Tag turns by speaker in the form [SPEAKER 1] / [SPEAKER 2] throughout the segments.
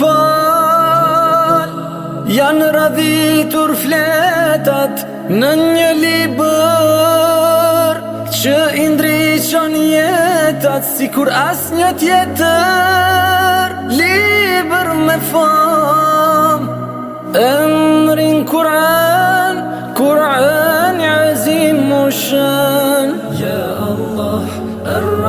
[SPEAKER 1] pal Janë radhitur fletat Në një liber Që indriqon jetat Si kur as një tjetër Liber me fam Emrin kuran Kuran i azim u
[SPEAKER 2] Ja Allah Arrë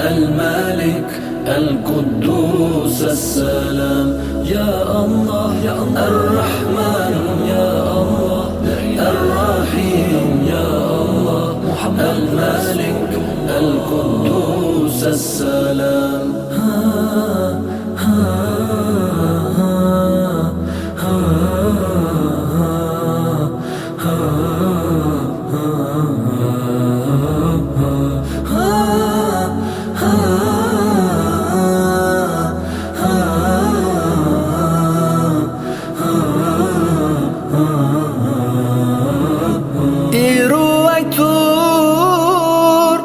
[SPEAKER 2] الملك القدوس السلام يا الله يا الله الرحمن يا الله الرحيم يا الله الملك القدوس السلام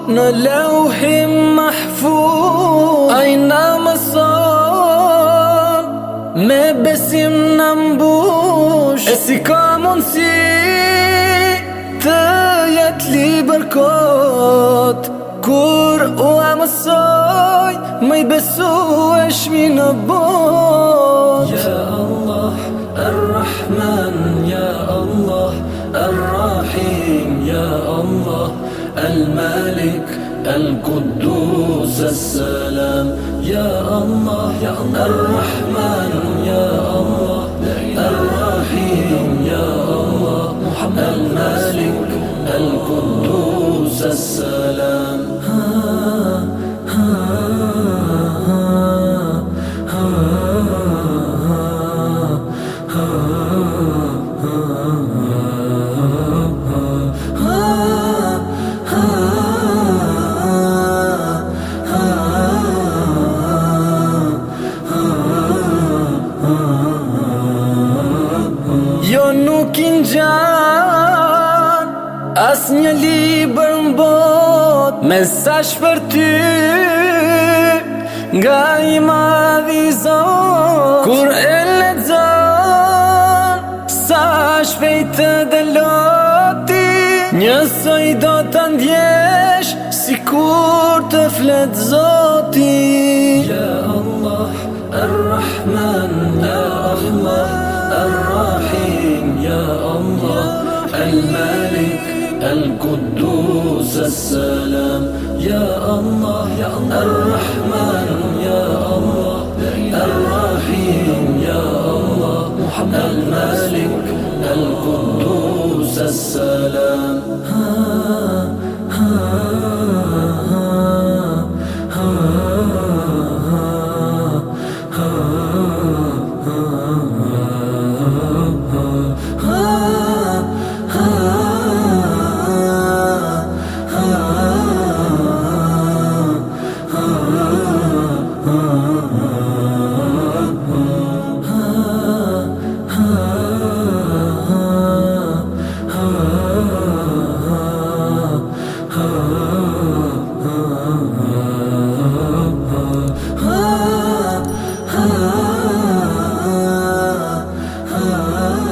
[SPEAKER 1] Në lauhim mahfuz Ajna më sot Me besim në mbush E si ka mundësi Të jetë liber kot Kur u e më soj Me besu e shmi në bot Ja
[SPEAKER 2] Allah, Ar-Rahman Ja Allah, Ar-Rahim Ja Allah الملك القدوس السلام يا الله يا الله الرحمن يا الله الرحيم يا الله محمد الملك القدوس السلام
[SPEAKER 1] një libër në bot Me sa ty Nga i madhi zot Kur e ledzon Sa shpejtë dhe loti Njësoj do të ndjesh Si kur të flet zoti Ja
[SPEAKER 2] Allah Ar-Rahman Ar-Rahman Ar-Rahim Ja Allah al rahman القدوس السلام يا الله يا الله الرحمن يا الله الرحيم يا الله محمد الملك القدوس السلام
[SPEAKER 3] ah.